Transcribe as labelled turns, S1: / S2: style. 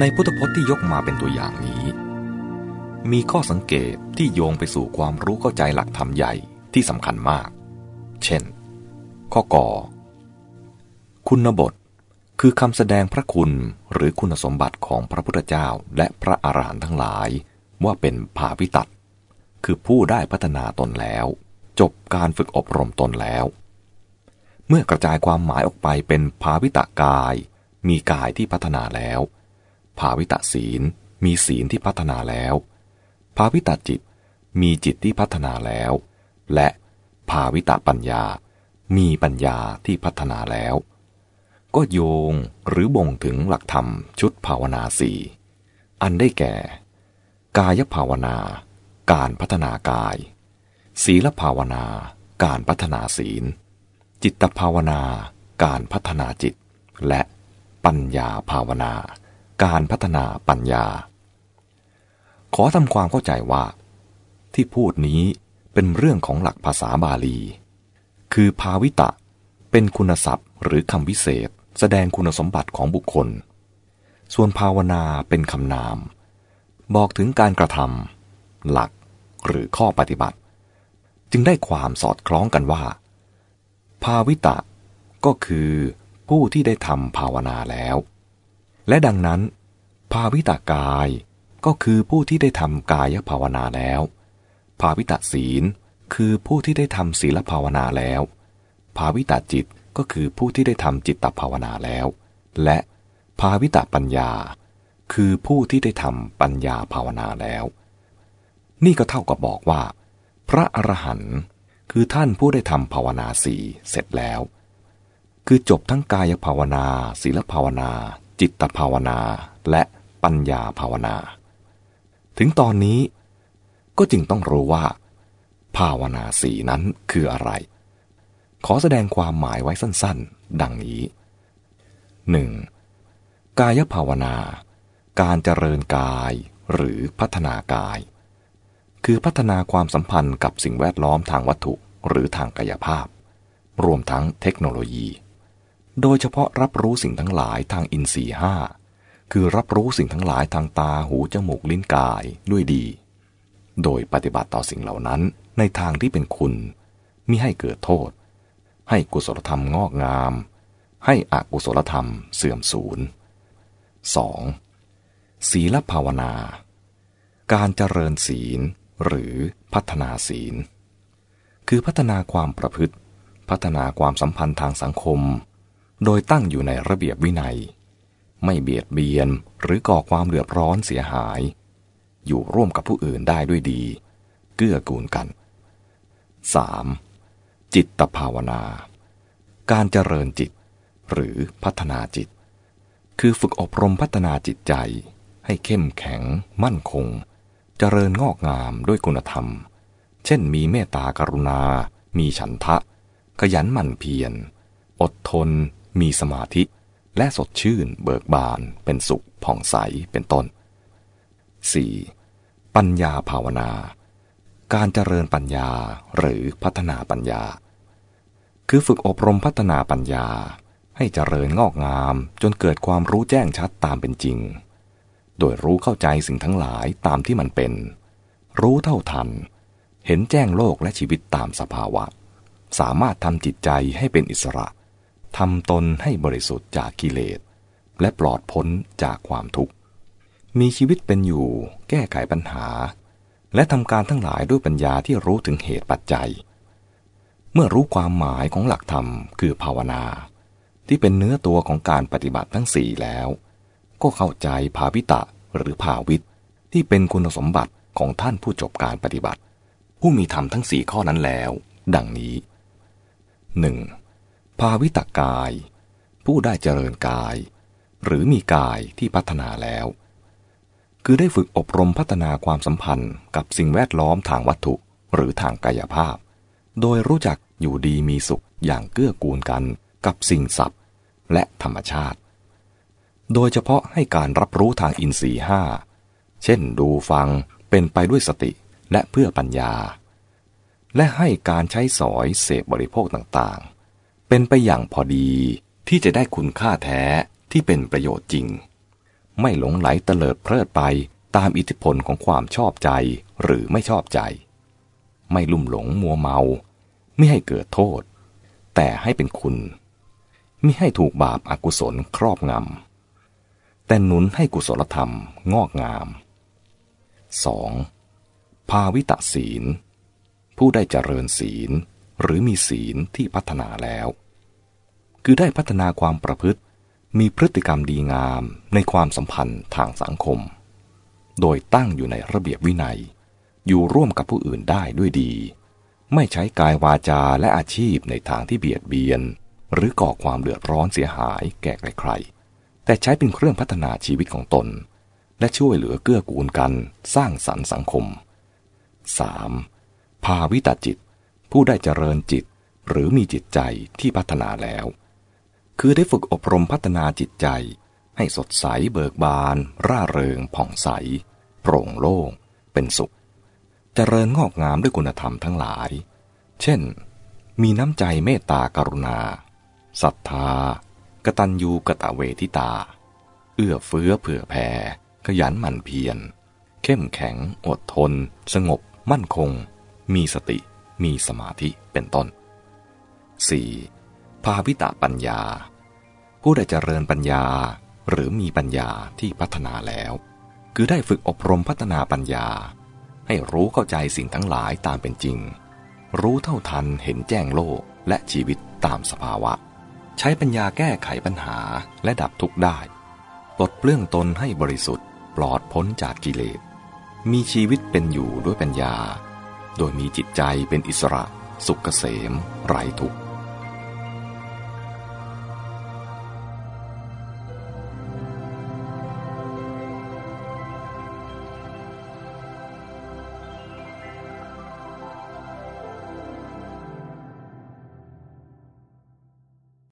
S1: ในพุทธพจน์ที่ยกมาเป็นตัวอย่างนี้ มีข้อสังเกตที่โยงไปสู่ความรู้เข้าใจหลักธรรมใหญ่ที่สำคัญมาก เช่น ข้อกอคุณบท คือคำแสดงพระคุณหรือคุณสมบัติของพระพุทธเจ้าและพระอรหันต์ทั้งหลาย ว่าเป็นภาวิตัดคือผู้ได้พัฒนาตนแล้ว จบการฝึกอบรมตนแล้ว เมื่อกระจายความหมายออกไปเป็นภาวิตากาย มีกายที่พัฒนาแล้ว ภาวิตศีลมีศีลที่พัฒนาแล้ว ภาวิตาจิตมีจิตที่พัฒนาแล้ว และภาวิตาปัญญา มีปัญญาที่พัฒนาแล้ว ก็โยงหรือบ่งถึงหลักธรรมชุดภาวนาสี่อันได้แก่ กายภาวนา การพัฒนากาย ศีลภาวนา การพัฒนาศีล จิตภาวนา การพัฒนาจิต และปัญญาภาวนา การพัฒนาปัญญา ขอทำความเข้าใจว่า ที่พูดนี้เป็นเรื่องของหลักภาษาบาลี คือภาวิตะ เป็นคุณศัพท์หรือคำวิเศษ แสดงคุณสมบัติของบุคคล ส่วนภาวนาเป็นคำนาม บอกถึงการกระทำหลักหรือข้อปฏิบัติ จึงได้ความสอดคล้องกันว่า ภาวิตะก็คือผู้ที่ได้ทำภาวนาแล้ว และดังนั้น ภาวิตากายก็คือผู้ที่ได้ทำกายภาวนาแล้ว ภาวิตาศีลคือผู้ที่ได้ทำศีลภาวนาแล้ว ภาวิตาจิตก็คือผู้ที่ได้ทำจิตตภาวนาแล้ว และภาวิตาปัญญา คือผู้ที่ได้ทำปัญญาภาวนาแล้ว นี่ก็เท่ากับบอกว่า พระอรหันต์คือท่านผู้ได้ทำภาวนาสี่เสร็จแล้ว คือจบทั้งกายภาวนา ศีลภาวนา จิตภาวนาและปัญญาภาวนา ถึงตอนนี้ก็จึงต้องรู้ว่า ภาวนาสีนั้นคืออะไร ขอแสดงความหมายไว้สั้นๆ ดังนี้ 1. กายภาวนา การเจริญกายหรือพัฒนากาย คือพัฒนาความสัมพันธ์กับสิ่งแวดล้อมทางวัตถุหรือทางกายภาพ รวมทั้งเทคโนโลยี โดยเฉพาะรับรู้สิ่งทั้งหลายทางอินทรีห้า คือรับรู้สิ่งทั้งหลายทางตาหูจมูกลิ้นกายด้วยดี โดยปฏิบัติต่อสิ่งเหล่านั้นในทางที่เป็นคุณมิให้เกิดโทษ ให้กุศลธรรมงอกงาม ให้อกุศลธรรมเสื่อมสูญ 2. ศีลภาวนา การเจริญศีลหรือพัฒนาศีล คือพัฒนาความประพฤติ พัฒนาความสัมพันธ์ทางสังคม โดยตั้งอยู่ในระเบียบวินัย ไม่เบียดเบียนหรือก่อความเดือดร้อนเสียหาย อยู่ร่วมกับผู้อื่นได้ด้วยดี เกื้อกูลกัน 3. จิตตภาวนา การเจริญจิต หรือพัฒนาจิต คือฝึกอบรมพัฒนาจิตใจ ให้เข้มแข็ง มั่นคง เจริญงอกงามด้วยคุณธรรม เช่นมีเมตตากรุณา มีฉันทะ ขยันหมั่นเพียร อดทน มีสมาธิ และสดชื่นเบิกบาน เป็นสุขผ่องใสเป็นต้น 4. ปัญญาภาวนา การเจริญปัญญาหรือพัฒนาปัญญา คือฝึกอบรมพัฒนาปัญญา ให้เจริญงอกงามจนเกิดความรู้แจ้งชัดตามเป็นจริง โดยรู้เข้าใจสิ่งทั้งหลายตามที่มันเป็น รู้เท่าทัน เห็นแจ้งโลกและชีวิตตามสภาวะ สามารถทำจิตใจให้เป็นอิสระ ทำตนให้บริสุทธิ์จากกิเลส และปลอดพ้นจากความทุกข์ มีชีวิตเป็นอยู่ แก้ไขปัญหา และทำการทั้งหลายด้วยปัญญาที่รู้ถึงเหตุปัจจัย เมื่อรู้ความหมายของหลักธรรมคือภาวนา ที่เป็นเนื้อตัวของการปฏิบัติทั้งสี่แล้ว ก็เข้าใจภาวิตะหรือภาวิตที่เป็นคุณสมบัติของท่านผู้จบการปฏิบัติ ผู้มีธรรมทั้งสี่ข้อนั้นแล้ว ดังนี้ 1. ภาวิตกาย ผู้ได้เจริญกาย หรือมีกายที่พัฒนาแล้ว คือได้ฝึกอบรมพัฒนาความสัมพันธ์กับสิ่งแวดล้อมทางวัตถุหรือทางกายภาพ โดยรู้จักอยู่ดีมีสุขอย่างเกื้อกูลกันกับสิ่งสัตว์และธรรมชาติ โดยเฉพาะให้การรับรู้ทางอินทรีย์ห้า เช่นดูฟังเป็นไปด้วยสติและเพื่อปัญญา และให้การใช้สอยเสพบริโภคต่างๆ เป็นไปอย่างพอดีที่จะได้คุณค่าแท้ที่เป็นประโยชน์จริง ไม่หลงไหลเตลิดเพลิดไปตามอิทธิพลของความชอบใจหรือไม่ชอบใจ ไม่ลุ่มหลงมัวเมา ไม่ให้เกิดโทษ แต่ให้เป็นคุณไม่ให้ถูกบาปอากุศลครอบงำ แต่หนุนให้กุศลธรรมงอกงาม 2. ภาวิตะศีล ผู้ได้เจริญศีล หรือมีศีลที่พัฒนาแล้ว คือได้พัฒนาความประพฤติ มีพฤติกรรมดีงามในความสัมพันธ์ทางสังคม โดยตั้งอยู่ในระเบียบวินัย อยู่ร่วมกับผู้อื่นได้ด้วยดี ไม่ใช้กายวาจาและอาชีพในทางที่เบียดเบียน หรือก่อความเดือดร้อนเสียหายแก่ใครๆแต่ใช้เป็นเครื่องพัฒนาชีวิตของตน และช่วยเหลือเกื้อกูลกัน สร้างสรรค์สังคม 3. ภาวิตาจิต ผู้ได้เจริญจิตหรือมีจิตใจที่พัฒนาแล้ว คือได้ฝึกอบรมพัฒนาจิตใจ ให้สดใสเบิกบาน ร่าเริง ผ่องใส โปร่งโล่ง เป็นสุข เจริญงอกงามด้วยคุณธรรมทั้งหลาย เช่น มีน้ำใจเมตตากรุณา ศรัทธา กตัญญูกะตะเวทิตา เอื้อเฟื้อเผื่อแผ่ ขยันหมั่นเพียร เข้มแข็ง อดทน สงบ มั่นคง มีสติ มีสมาธิเป็นต้น 4. ภาวิตะปัญญา ผู้ได้เจริญปัญญาหรือมีปัญญาที่พัฒนาแล้ว คือได้ฝึกอบรมพัฒนาปัญญา ให้รู้เข้าใจสิ่งทั้งหลายตามเป็นจริง รู้เท่าทันเห็นแจ้งโลกและชีวิตตามสภาวะ ใช้ปัญญาแก้ไขปัญหาและดับทุกข์ได้ปลดเปลื้องตนให้บริสุทธิ์ปลอดพ้นจากกิเลส มีชีวิตเป็นอยู่ด้วยปัญญา โดยมีจิตใจเป็นอิสระ สุขเกษมไร้ทุกข์